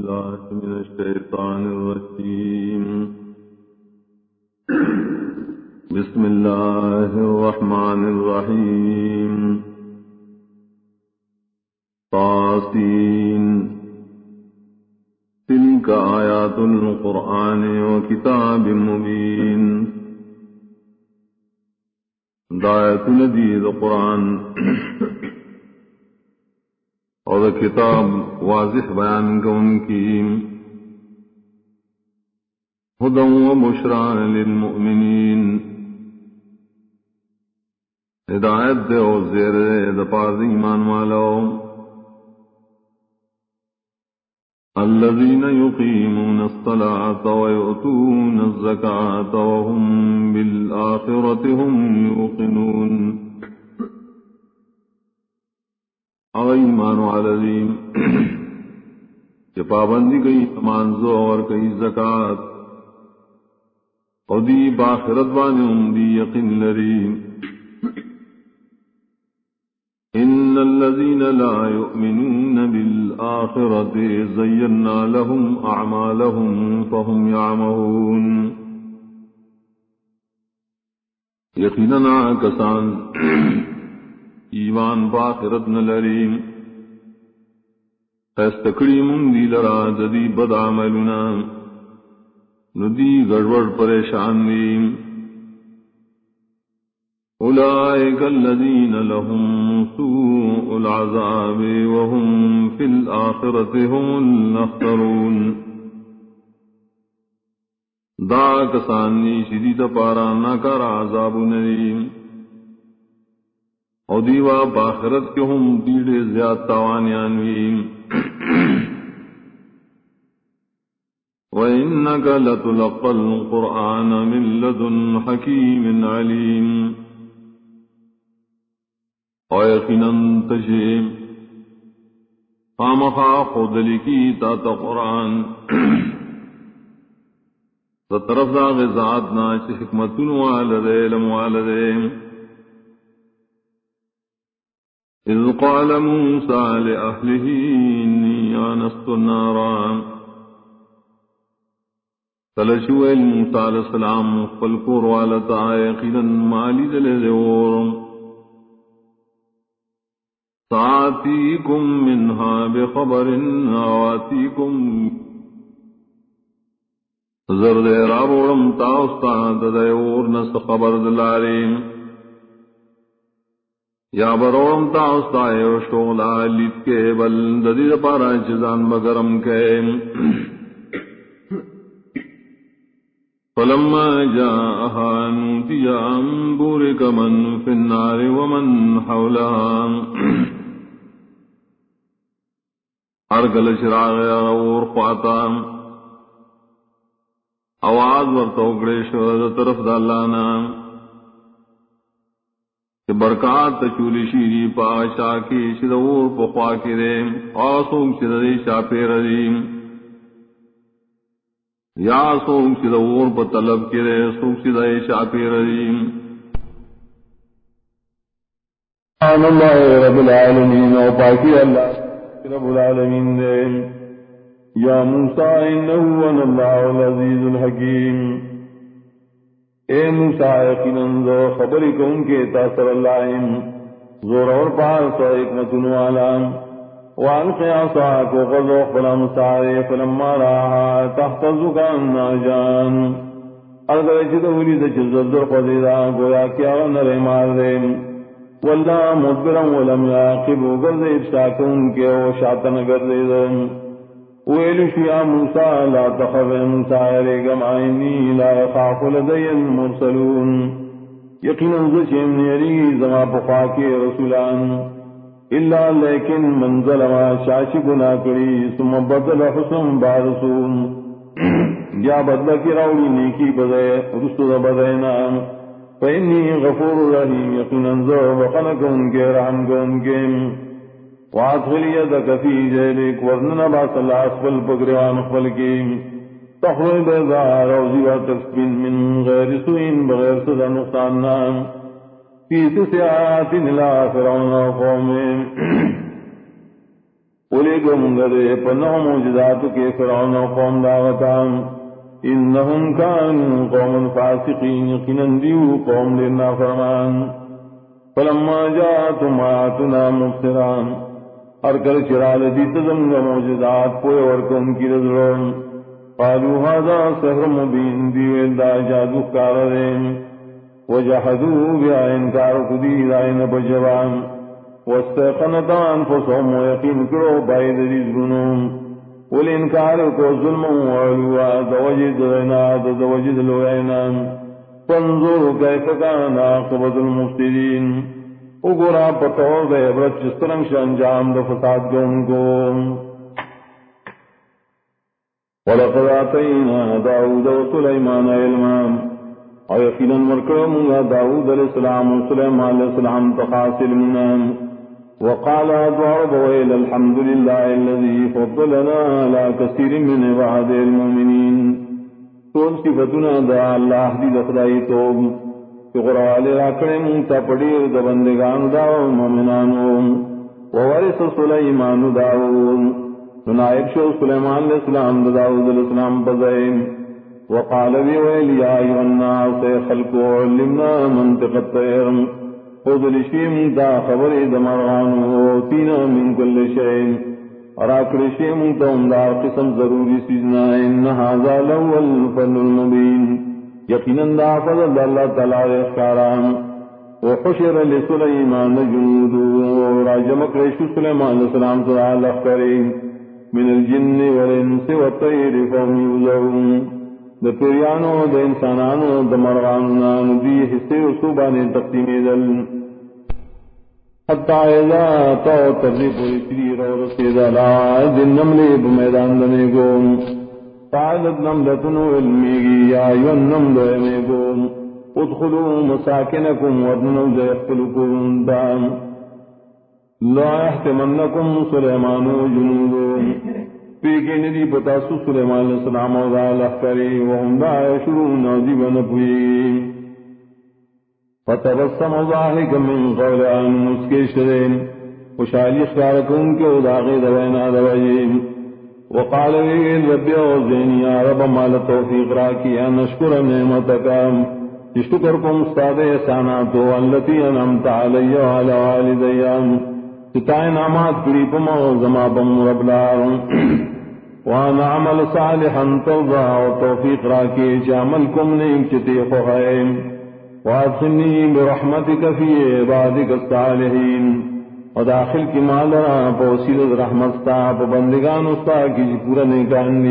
بالله من الشيطان الرجيم. بسم الله الرحمن الرحيم. طاسين. تلك آيات القرآن وكتاب مبين. دایت ندید قرآن اور کتاب واضح بیان کو ان کی۔ ہدم و مشران للمؤمنین۔ ہدایت دے اور زیر دپاز ایمان والو الذين يقيمون الصلاة ويؤتون الزكاة وهم بالآخرة هم يوقنون ایمان والدین کہ پابندی گئی مانزو اور کئی زکات۔ ادی باخرت بان دی یقین لریم إن الذين لا يؤمنون بالآخرة زينا لهم أعمالهم فهم يعمهون يقيننا كسان ایمان باخرت نلریم فیستکڑی من دی لرا ددی بد عملنا ندی گڑوڑ پریشان دیم. أولئك الذين لهم سوء العذاب وهم في الآخرة هم النخرون. دا کسانی شدید پارا ناکار عذاب نریم. او دیوا باخرت کے ہم دیڑے زیاد تاوانیانویم وَإِنَّكَ لَتُلَقَّ الْقُرْآنَ مِن لَدُنْ حَكِيمٍ عَلِيمٍ۔ او یقیناً تجیم خامخا خود لکی تا تا قرآن۔ تا طرف دا غزات ناچ حکمتن والدے علم إذ قال موسى لأهله إني آنست النارا فلشو موسى عليه السلام فالقور والتا يقينا مالي دلدور سآتيكم منها بخبر آواتيكم زرد رابورم تاوستا ددور نست خبر دلاریم یا بروم تا استائے و شولا لیت کے بل ددی پارا چزان بگرم کے فلما جاءها نوتي أن بورك من في النار ومن حولها أرقل شراغ اور خواتا آواز ورطوکڑے شو طرف دالانا کہ برکات چولی شیری پاشا کی شدور پخوا کی دے، آسوم شدری شاپی ردیم یا سوم شدور پا طلب کی دے سوم شدری شاپی ردیم سبحان اللہ رب العالمین او پاکی اللہ رب العالمین دے۔ یا موسیٰ انہو ان اللہ العزیز الحکیم۔ اے موسیٰ، یقیناً زو خبری کو کے تاثر اللہ زور اور پار سو حکمت علام وان قیاسا کو غزو فلم سارے فلم مارا، تحت زکان جان اگر جدولی دا جزر قدیدا گویا کیا نرے مار دے۔ واللہ مدبرم ولم یاقبو گرد افشاکون کے او شاتن گردے دن ويلشيا موسى لا تخف موسى عليكم عيني لا يخاف لدي المرسلون. يقينا زشم يري زما بخاكي رسولان. إلا لكن من ظلم شاشقنا كري ثم بدل حسن بارسون. جا بدل کی راولی نیکی بدے رسول بدینا فإني غفور رحيم يقينا زو وخلقهم کے رحم گون کے وادخل يدك في جيبك ورننا باس الله أسفل بقروان أخفل كيم تخرج بيضاء روزي وتكسبين من غير سوء بغير سدى نقصان نام في تسعات إلى فرعون وقومهم اولے گو منگدے پنہ موجدات کے فرعون و قوم داغتام انہم کانوا قوم فاسقین، یقیناً دیو قوم لینا فرمان۔ فلما جاءتم آیاتنا مبصران۔ ہر کل چرال دیت زمگ موجدات پوئے ورکن کی رضرون قالوا هذا سحر مبين دیو دا جادو کار دیں وجحدوا بیا انکار کدی دائن بجوان۔ واستيقنت انفسهم ويقين کرو باید رزقنون والانکار کو ظلم وعلوا دوجد عناد دوجد لوینان فانظر کیف کان عاقبت المفسدین اگرا پتور دے عبرت چسترنگ سے انجام دو فساد کو ان کو۔ ولقد آتینا داود و سلیمان علما۔ اور یقینا مرکرم داود علیہ السلام و سلیمان علیہ السلام تخاصل منام وقال أضرب وإلى الحمد لله الذي فضلنا على كثير من عباد المؤمنين طول صفتنا دا اللہ دی دخدائی توب۔ کہ قرآن راکڑے منتا پڑیر دا بندگان دا مومنانو وورث سلیمان داود سنائب شو سلیمان علیہ السلام دا داود علیہ السلام بزائم وقال بي ويل يا أيها الناس خلقوا علمنا منطق الطير خود لشیم دا خبر دمرغان تینا من کل شئین. اور آکر شیم دا امدار قسم ضروری سیزنا انہا ذالو الفن المبین. یقینا دا فضل اللہ تعالی اخکاران وحشر لسلیمان جنود راجم قریش سلیمان السلام صلی اللہ کریم من الجن والانس والطیر فهم یوزعون. دا پیریانو، دا انسانانو، دا مرغانو ندی حصے و صوبان تقسیم دل. حتی اذا تو تبلی پوری تری رو رسید علا دن نملی بمیدان دنے گو قالت نملتنو علمیگی یا یون نملو امی ادخلو مساکنکم ودنو جیختلکم دام لا احتمنکم سلیمانو جنودو پیکی ندی پتاسو سلیمان علیہ السلام و ذا لخکری وهم دا شرون عزیب نپوئی فتبسم ضاحك من قول ان مسكشرين وشالي اختاركم كوداغي دوينا دوين وقال لي، رب اوزين يا رب مال ما لتوفيق راكي ان اشكر نعمتك اشكركم استاد احساناتو، التي انعمت علي وعلى والدي ستائن نعمات قريب موزما بم رب لار وانا عمل صالحا ترضى وتوفيق راكي جاملكم نيم چتي خخيم وادخلني برحمتك في عبادك اور داخل کی مال را پوسیل رحمت تا پا بندگان استا کی جی پورا نیکان